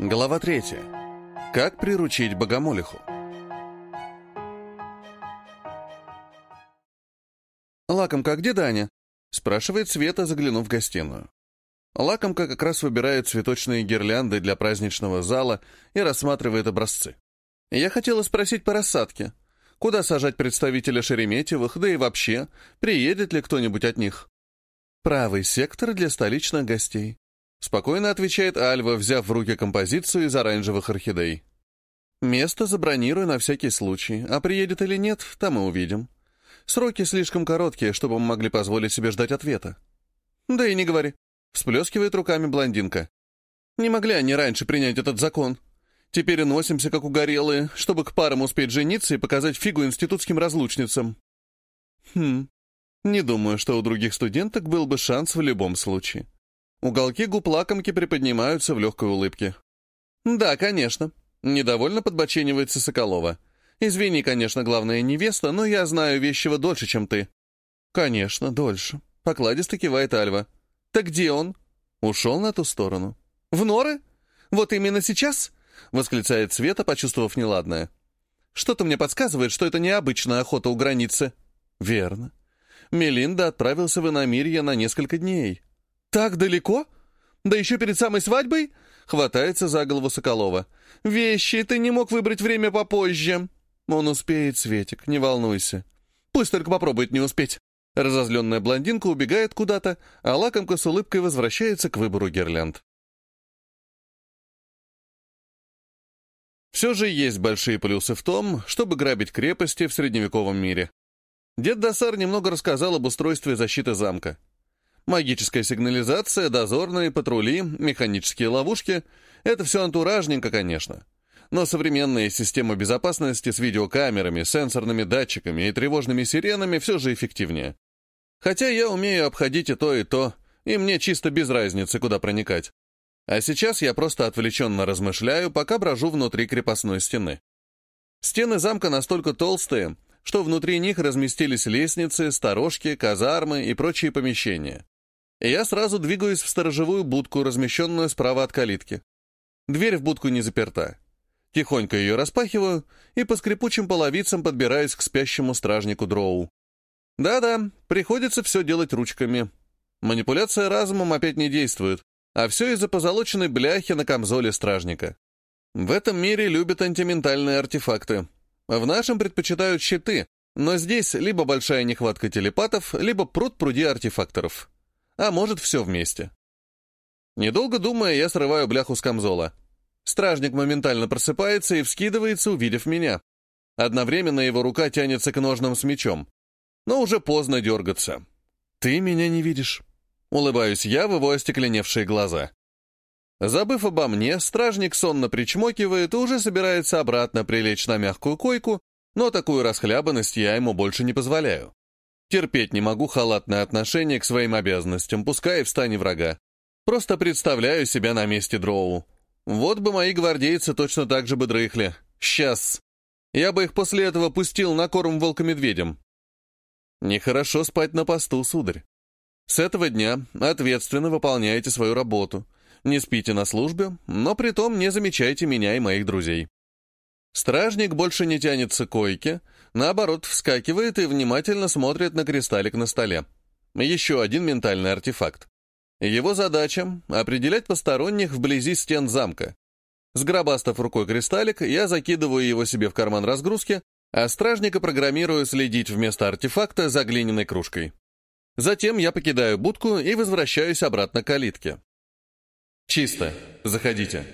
Глава третья. Как приручить богомолиху? «Лакомка, где Даня?» — спрашивает Света, заглянув в гостиную. Лакомка как раз выбирает цветочные гирлянды для праздничного зала и рассматривает образцы. Я хотела спросить по рассадке. Куда сажать представителя Шереметьевых, да и вообще, приедет ли кто-нибудь от них? Правый сектор для столичных гостей. Спокойно отвечает Альва, взяв в руки композицию из оранжевых орхидей. Место забронирую на всякий случай, а приедет или нет, там и увидим. Сроки слишком короткие, чтобы мы могли позволить себе ждать ответа. Да и не говори. Всплескивает руками блондинка. Не могли они раньше принять этот закон. Теперь и носимся, как угорелые, чтобы к парам успеть жениться и показать фигу институтским разлучницам. Хм, не думаю, что у других студенток был бы шанс в любом случае. Уголки губ лакомки приподнимаются в легкой улыбке. «Да, конечно». Недовольно подбоченивается Соколова. «Извини, конечно, главная невеста, но я знаю вещего дольше, чем ты». «Конечно, дольше», — покладисто кивает Альва. «Так где он?» Ушел на ту сторону. «В норы? Вот именно сейчас?» — восклицает Света, почувствовав неладное. «Что-то мне подсказывает, что это необычная охота у границы». «Верно. Мелинда отправился в Иномирье на несколько дней». «Так далеко? Да еще перед самой свадьбой?» Хватается за голову Соколова. «Вещи, ты не мог выбрать время попозже». «Он успеет, Светик, не волнуйся. Пусть только попробует не успеть». Разозленная блондинка убегает куда-то, а лакомка с улыбкой возвращается к выбору гирлянд. Все же есть большие плюсы в том, чтобы грабить крепости в средневековом мире. Дед Досар немного рассказал об устройстве защиты замка. Магическая сигнализация, дозорные, патрули, механические ловушки — это все антуражненько, конечно. Но современные системы безопасности с видеокамерами, сенсорными датчиками и тревожными сиренами все же эффективнее. Хотя я умею обходить и то, и то, и мне чисто без разницы, куда проникать. А сейчас я просто отвлеченно размышляю, пока брожу внутри крепостной стены. Стены замка настолько толстые, что внутри них разместились лестницы, сторожки, казармы и прочие помещения я сразу двигаюсь в сторожевую будку, размещенную справа от калитки. Дверь в будку не заперта. Тихонько ее распахиваю и по скрипучим половицам подбираюсь к спящему стражнику Дроу. Да-да, приходится все делать ручками. Манипуляция разумом опять не действует, а все из-за позолоченной бляхи на камзоле стражника. В этом мире любят антиментальные артефакты. В нашем предпочитают щиты, но здесь либо большая нехватка телепатов, либо пруд-пруди артефакторов а может, все вместе. Недолго думая, я срываю бляху с камзола. Стражник моментально просыпается и вскидывается, увидев меня. Одновременно его рука тянется к ножным с мечом. Но уже поздно дергаться. «Ты меня не видишь». Улыбаюсь я в его остекленевшие глаза. Забыв обо мне, стражник сонно причмокивает и уже собирается обратно прилечь на мягкую койку, но такую расхлябанность я ему больше не позволяю. Терпеть не могу халатное отношение к своим обязанностям, пускай и в врага. Просто представляю себя на месте Дроу. Вот бы мои гвардейцы точно так же бы дрыхли. Сейчас. Я бы их после этого пустил на корм волкомедведям. Нехорошо спать на посту, сударь. С этого дня ответственно выполняете свою работу. Не спите на службе, но при том не замечайте меня и моих друзей. Стражник больше не тянется к койке, наоборот, вскакивает и внимательно смотрит на кристаллик на столе. Еще один ментальный артефакт. Его задача — определять посторонних вблизи стен замка. Сгробастав рукой кристаллик, я закидываю его себе в карман разгрузки, а стражника программирую следить вместо артефакта за глиняной кружкой. Затем я покидаю будку и возвращаюсь обратно к калитке. «Чисто. Заходите».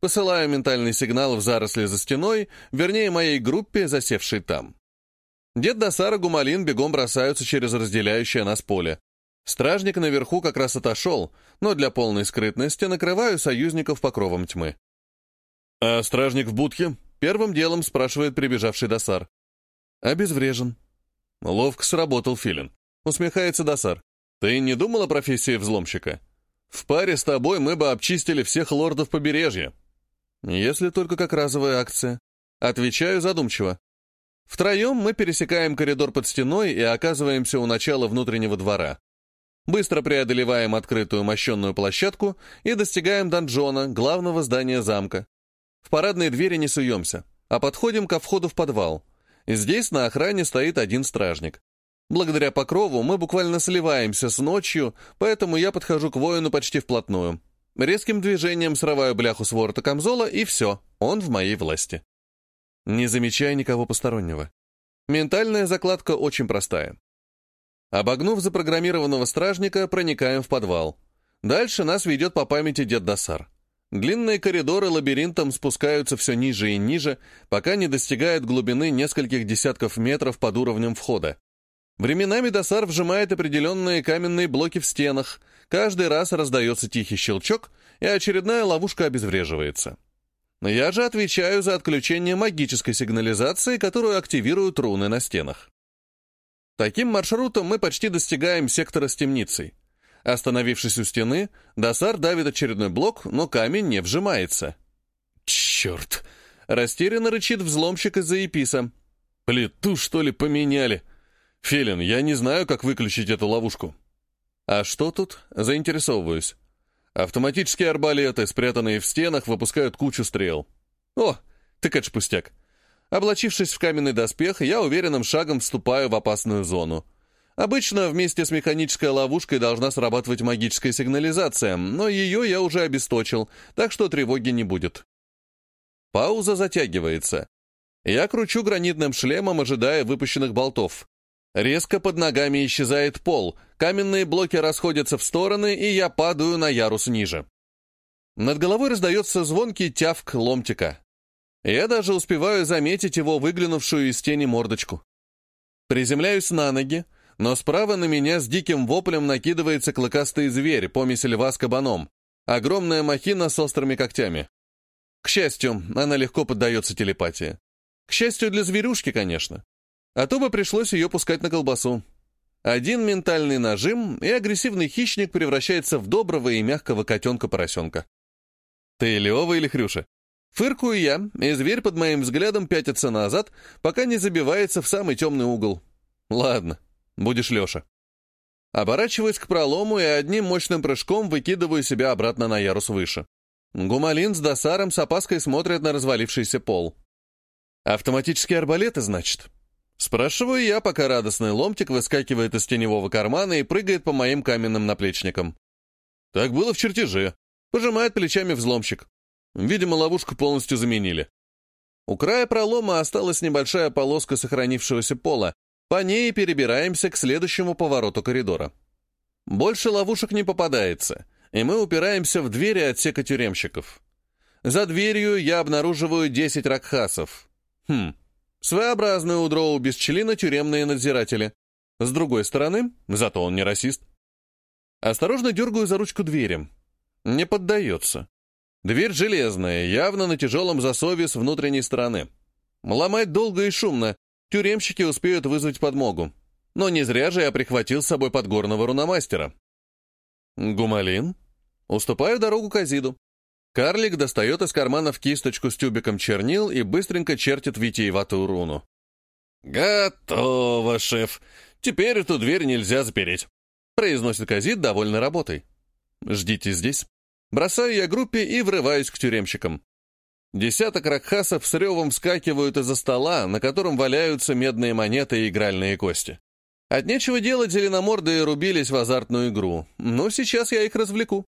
Посылаю ментальный сигнал в заросли за стеной, вернее, моей группе, засевшей там. Дед Досара Гумалин бегом бросаются через разделяющее нас поле. Стражник наверху как раз отошел, но для полной скрытности накрываю союзников покровом тьмы. «А стражник в будке?» — первым делом спрашивает прибежавший Досар. «Обезврежен». Ловко сработал Филин. Усмехается Досар. «Ты не думал о профессии взломщика? В паре с тобой мы бы обчистили всех лордов побережья». Если только как разовая акция. Отвечаю задумчиво. Втроем мы пересекаем коридор под стеной и оказываемся у начала внутреннего двора. Быстро преодолеваем открытую мощенную площадку и достигаем донжона, главного здания замка. В парадные двери не суемся, а подходим ко входу в подвал. Здесь на охране стоит один стражник. Благодаря покрову мы буквально сливаемся с ночью, поэтому я подхожу к воину почти вплотную. Резким движением срываю бляху с ворота камзола, и все, он в моей власти. Не замечая никого постороннего. Ментальная закладка очень простая. Обогнув запрограммированного стражника, проникаем в подвал. Дальше нас ведет по памяти дед Досар. Длинные коридоры лабиринтом спускаются все ниже и ниже, пока не достигают глубины нескольких десятков метров под уровнем входа. Временами Досар вжимает определенные каменные блоки в стенах, каждый раз раздается тихий щелчок, и очередная ловушка обезвреживается. Я же отвечаю за отключение магической сигнализации, которую активируют руны на стенах. Таким маршрутом мы почти достигаем сектора с темницей. Остановившись у стены, Досар давит очередной блок, но камень не вжимается. «Черт!» — растерянно рычит взломщик из-за Еписа. «Плиту, что ли, поменяли?» «Филин, я не знаю, как выключить эту ловушку». «А что тут?» — заинтересовываюсь. Автоматические арбалеты, спрятанные в стенах, выпускают кучу стрел. «О, так это пустяк». Облачившись в каменный доспех, я уверенным шагом вступаю в опасную зону. Обычно вместе с механической ловушкой должна срабатывать магическая сигнализация, но ее я уже обесточил, так что тревоги не будет. Пауза затягивается. Я кручу гранитным шлемом, ожидая выпущенных болтов. Резко под ногами исчезает пол, каменные блоки расходятся в стороны, и я падаю на ярус ниже. Над головой раздается звонкий тявк ломтика. Я даже успеваю заметить его выглянувшую из тени мордочку. Приземляюсь на ноги, но справа на меня с диким воплем накидывается клыкастый зверь, помесь льва с кабаном. Огромная махина с острыми когтями. К счастью, она легко поддается телепатии. К счастью для зверюшки, конечно. А то бы пришлось ее пускать на колбасу. Один ментальный нажим, и агрессивный хищник превращается в доброго и мягкого котенка-поросенка. «Ты Лева или Хрюша?» Фыркую я, и зверь под моим взглядом пятится назад, пока не забивается в самый темный угол. «Ладно, будешь Леша». Оборачиваюсь к пролому и одним мощным прыжком выкидываю себя обратно на ярус выше. Гумалин с досаром с опаской смотрят на развалившийся пол. «Автоматические арбалеты, значит?» Спрашиваю я, пока радостный ломтик выскакивает из теневого кармана и прыгает по моим каменным наплечникам. Так было в чертеже. Пожимает плечами взломщик. Видимо, ловушку полностью заменили. У края пролома осталась небольшая полоска сохранившегося пола. По ней перебираемся к следующему повороту коридора. Больше ловушек не попадается, и мы упираемся в двери отсека тюремщиков. За дверью я обнаруживаю 10 ракхасов. Хм, Своеобразные у без члена тюремные надзиратели. С другой стороны, зато он не расист. Осторожно дергаю за ручку двери. Не поддается. Дверь железная, явно на тяжелом засове с внутренней стороны. Ломать долго и шумно, тюремщики успеют вызвать подмогу. Но не зря же я прихватил с собой подгорного руномастера. Гумалин. Уступаю дорогу Казиду. Карлик достает из карманов кисточку с тюбиком чернил и быстренько чертит витиеватую руну. «Готово, шеф. Теперь эту дверь нельзя запереть», — произносит Казит, довольной работой. «Ждите здесь». Бросаю я группе и врываюсь к тюремщикам. Десяток ракхасов с ревом вскакивают из-за стола, на котором валяются медные монеты и игральные кости. От нечего делать зеленомордые рубились в азартную игру, но сейчас я их развлеку.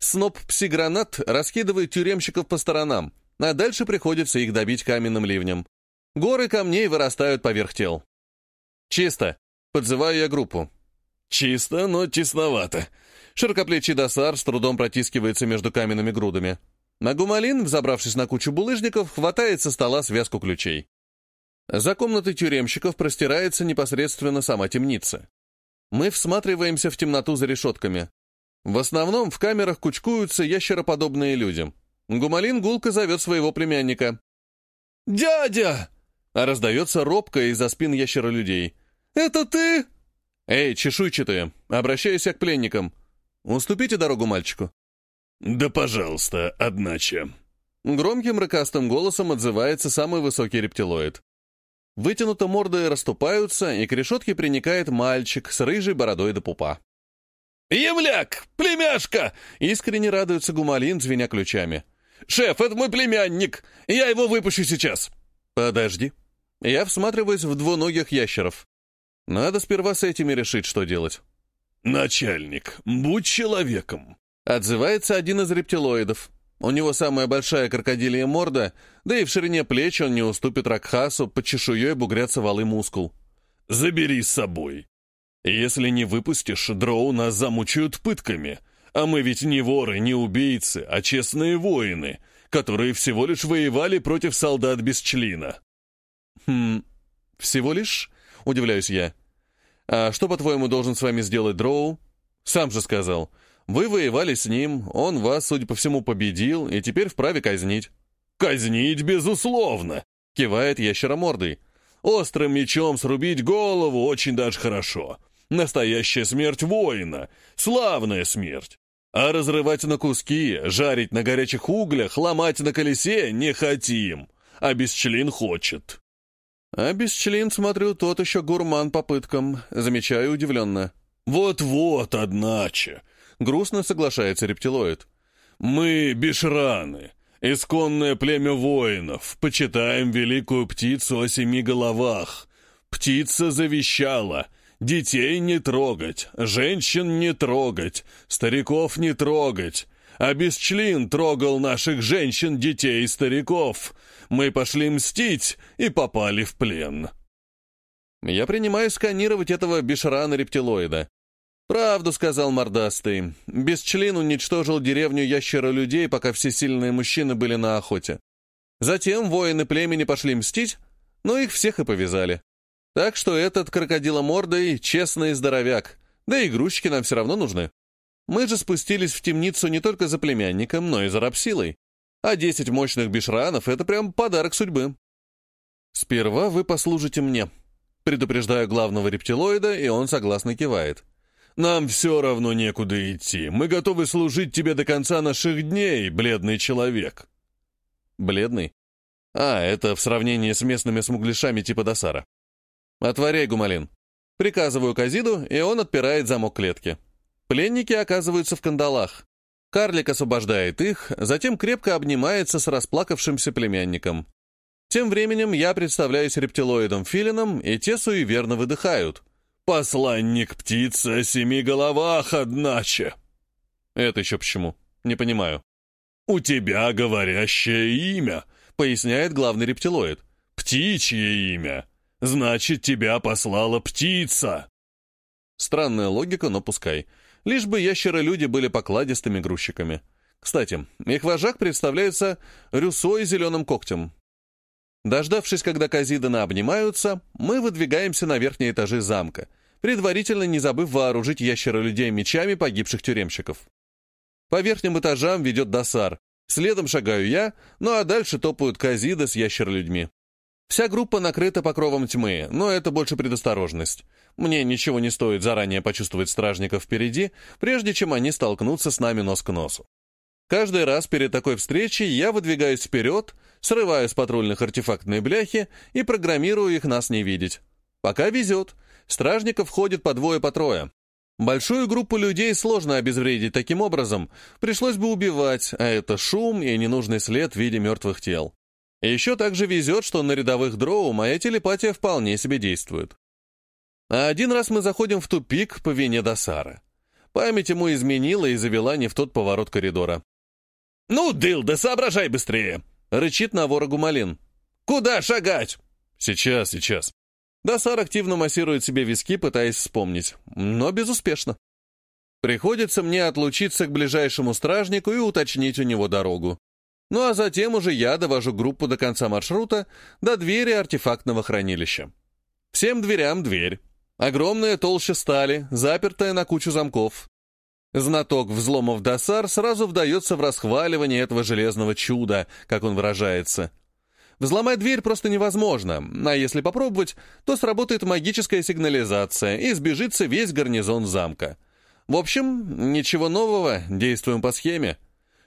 Сноп пси-гранат раскидывает тюремщиков по сторонам, а дальше приходится их добить каменным ливнем. Горы камней вырастают поверх тел. «Чисто!» — подзываю я группу. «Чисто, но тесновато». Широкоплечий досар с трудом протискивается между каменными грудами. Нагумалин, взобравшись на кучу булыжников, хватает со стола связку ключей. За комнатой тюремщиков простирается непосредственно сама темница. Мы всматриваемся в темноту за решетками. В основном в камерах кучкуются ящероподобные люди. Гумалин гулко зовет своего племянника. «Дядя!» А раздается робко из-за спин ящеролюдей. «Это ты?» «Эй, чешуйчатые, обращаюсь к пленникам. Уступите дорогу мальчику». «Да пожалуйста, одначе». Громким рыкастым голосом отзывается самый высокий рептилоид. Вытянуто морды расступаются, и к решетке приникает мальчик с рыжей бородой до пупа. «Емляк! Племяшка!» — искренне радуется Гумалин, звеня ключами. «Шеф, это мой племянник! Я его выпущу сейчас!» «Подожди». Я всматриваюсь в двуногих ящеров. Надо сперва с этими решить, что делать. «Начальник, будь человеком!» Отзывается один из рептилоидов. У него самая большая крокодилья морда, да и в ширине плеч он не уступит Ракхасу, под чешуей бугрятся валы мускул. «Забери с собой. Если не выпустишь, дроу нас замучают пытками, а мы ведь не воры, не убийцы, а честные воины, которые всего лишь воевали против солдат без члена». «Хм, всего лишь?» — удивляюсь я. «А что, по-твоему, должен с вами сделать Дроу?» «Сам же сказал. Вы воевали с ним, он вас, судя по всему, победил, и теперь вправе казнить». «Казнить, безусловно!» — кивает ящеромордый. «Острым мечом срубить голову очень даже хорошо. Настоящая смерть воина. Славная смерть. А разрывать на куски, жарить на горячих углях, ломать на колесе не хотим. А бесчлин хочет». «А бесчлин, смотрю, тот еще гурман по пыткам», замечаю удивленно. «Вот-вот, одначе. Грустно соглашается рептилоид. «Мы бешраны, исконное племя воинов, почитаем великую птицу о семи головах. Птица завещала, детей не трогать, женщин не трогать, стариков не трогать. А бесчлин трогал наших женщин, детей и стариков. Мы пошли мстить и попали в плен». Я принимаю сканировать этого бешрана-рептилоида. «Правду», — сказал мордастый. Бесчлин уничтожил деревню ящера-людей, пока все сильные мужчины были на охоте. Затем воины племени пошли мстить, но их всех и повязали. Так что этот крокодиломордый — честный здоровяк, да и игрушечки нам все равно нужны. Мы же спустились в темницу не только за племянником, но и за рабсилой. А десять мощных бишранов — это прям подарок судьбы. «Сперва вы послужите мне», — предупреждаю главного рептилоида, и он согласно кивает. Нам все равно некуда идти. Мы готовы служить тебе до конца наших дней, бледный человек». «Бледный? А, это в сравнении с местными смуглишами типа Досара. Отворяй, Гумалин. Приказываю Казиду, и он отпирает замок клетки. Пленники оказываются в кандалах. Карлик освобождает их, затем крепко обнимается с расплакавшимся племянником. Тем временем я представляюсь рептилоидом Филином, и те суеверно выдыхают. «Посланник птицы о семи головах, одначе!» «Это еще почему? Не понимаю». «У тебя говорящее имя», — поясняет главный рептилоид. «Птичье имя. Значит, тебя послала птица». Странная логика, но пускай. Лишь бы ящеры-люди были покладистыми грузчиками. Кстати, их вожак представляется Рюсой зеленым когтем. Дождавшись, когда Казидана обнимаются, мы выдвигаемся на верхние этажи замка — предварительно не забыв вооружить ящера-людей мечами погибших тюремщиков. По верхним этажам ведет досар, следом шагаю я, ну а дальше топают Казида с ящер-людьми. Вся группа накрыта покровом тьмы, но это больше предосторожность. Мне ничего не стоит заранее почувствовать стражников впереди, прежде чем они столкнутся с нами нос к носу. Каждый раз перед такой встречей я выдвигаюсь вперед, срываю с патрульных артефактные бляхи и программирую их нас не видеть. Пока везет, Стражников ходит по двое, по трое. Большую группу людей сложно обезвредить таким образом, пришлось бы убивать, а это шум и ненужный след в виде мертвых тел. Еще также везет, что на рядовых дроу моя телепатия вполне себе действует. А один раз мы заходим в тупик по вине Досара. Память ему изменила и завела не в тот поворот коридора. «Ну, Дылда, соображай быстрее!» — рычит на вора Гумалин. «Куда шагать?» «Сейчас, сейчас». Досар активно массирует себе виски, пытаясь вспомнить, но безуспешно. Приходится мне отлучиться к ближайшему стражнику и уточнить у него дорогу. Ну а затем уже я довожу группу до конца маршрута, до двери артефактного хранилища. Всем дверям дверь. Огромная толща стали, запертая на кучу замков. Знаток взломов Досар сразу вдается в расхваливание этого железного чуда, как он выражается. Взломать дверь просто невозможно, а если попробовать, то сработает магическая сигнализация и сбежится весь гарнизон замка. В общем, ничего нового, действуем по схеме.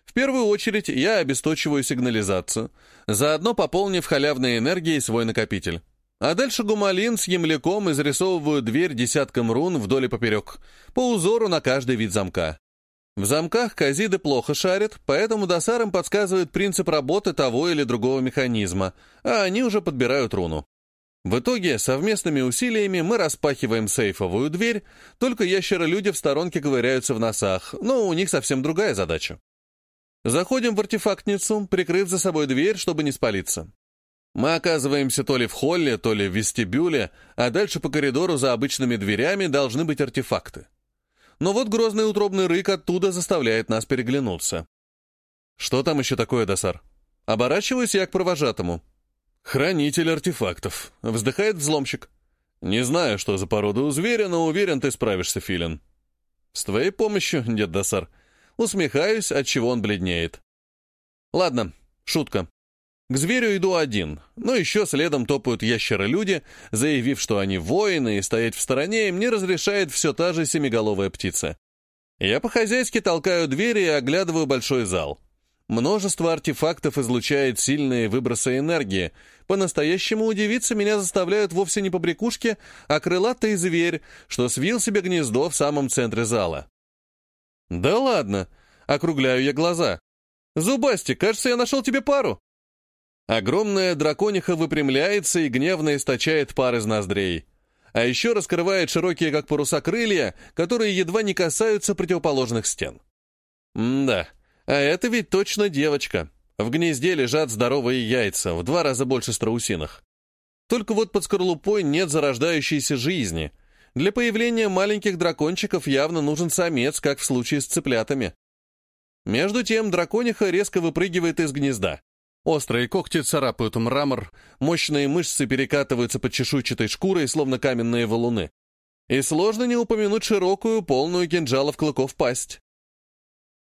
В первую очередь я обесточиваю сигнализацию, заодно пополнив халявной энергией свой накопитель. А дальше гумалин с ямляком изрисовывают дверь десятком рун вдоль и поперек, по узору на каждый вид замка. В замках казиды плохо шарят, поэтому досарам подсказывает принцип работы того или другого механизма, а они уже подбирают руну. В итоге, совместными усилиями мы распахиваем сейфовую дверь, только ящеры-люди в сторонке ковыряются в носах, но у них совсем другая задача. Заходим в артефактницу, прикрыв за собой дверь, чтобы не спалиться. Мы оказываемся то ли в холле, то ли в вестибюле, а дальше по коридору за обычными дверями должны быть артефакты. Но вот грозный утробный рык оттуда заставляет нас переглянуться. Что там еще такое, Досар? Оборачиваюсь я к провожатому. «Хранитель артефактов», — вздыхает взломщик. «Не знаю, что за порода у зверя, но уверен, ты справишься, Филин». «С твоей помощью, дед Досар». Усмехаюсь, от чего он бледнеет. «Ладно, шутка. К зверю иду один, но еще следом топают ящеры-люди, заявив, что они воины, и стоять в стороне им не разрешает все та же семиголовая птица. Я по-хозяйски толкаю двери и оглядываю большой зал. Множество артефактов излучает сильные выбросы энергии. По-настоящему удивиться меня заставляют вовсе не побрякушки, а крылатый зверь, что свил себе гнездо в самом центре зала. «Да ладно!» — округляю я глаза. «Зубастик, кажется, я нашел тебе пару!» Огромная дракониха выпрямляется и гневно источает пар из ноздрей. А еще раскрывает широкие, как паруса, крылья, которые едва не касаются противоположных стен. М да, а это ведь точно девочка. В гнезде лежат здоровые яйца, в два раза больше страусиных. Только вот под скорлупой нет зарождающейся жизни. Для появления маленьких дракончиков явно нужен самец, как в случае с цыплятами. Между тем дракониха резко выпрыгивает из гнезда. Острые когти царапают мрамор, мощные мышцы перекатываются под чешуйчатой шкурой, словно каменные валуны. И сложно не упомянуть широкую, полную кинжалов клыков пасть.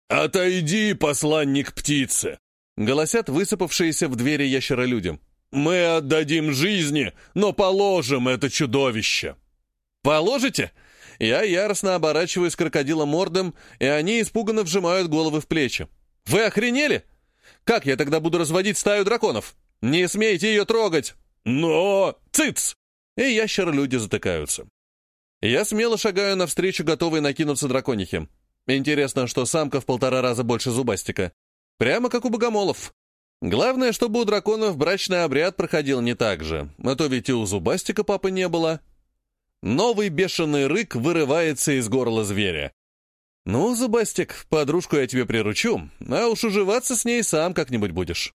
«Отойди, посланник птицы!» — голосят высыпавшиеся в двери ящеролюдям. «Мы отдадим жизни, но положим это чудовище!» «Положите?» Я яростно оборачиваюсь крокодила мордом, и они испуганно вжимают головы в плечи. «Вы охренели?» Как я тогда буду разводить стаю драконов? Не смейте ее трогать! Но... Цыц!» И ящер-люди затыкаются. Я смело шагаю навстречу, готовый накинуться драконихе. Интересно, что самка в полтора раза больше зубастика. Прямо как у богомолов. Главное, чтобы у драконов брачный обряд проходил не так же, а то ведь и у зубастика папы не было. Новый бешеный рык вырывается из горла зверя. «Ну, Зубастик, подружку я тебе приручу, а уж уживаться с ней сам как-нибудь будешь».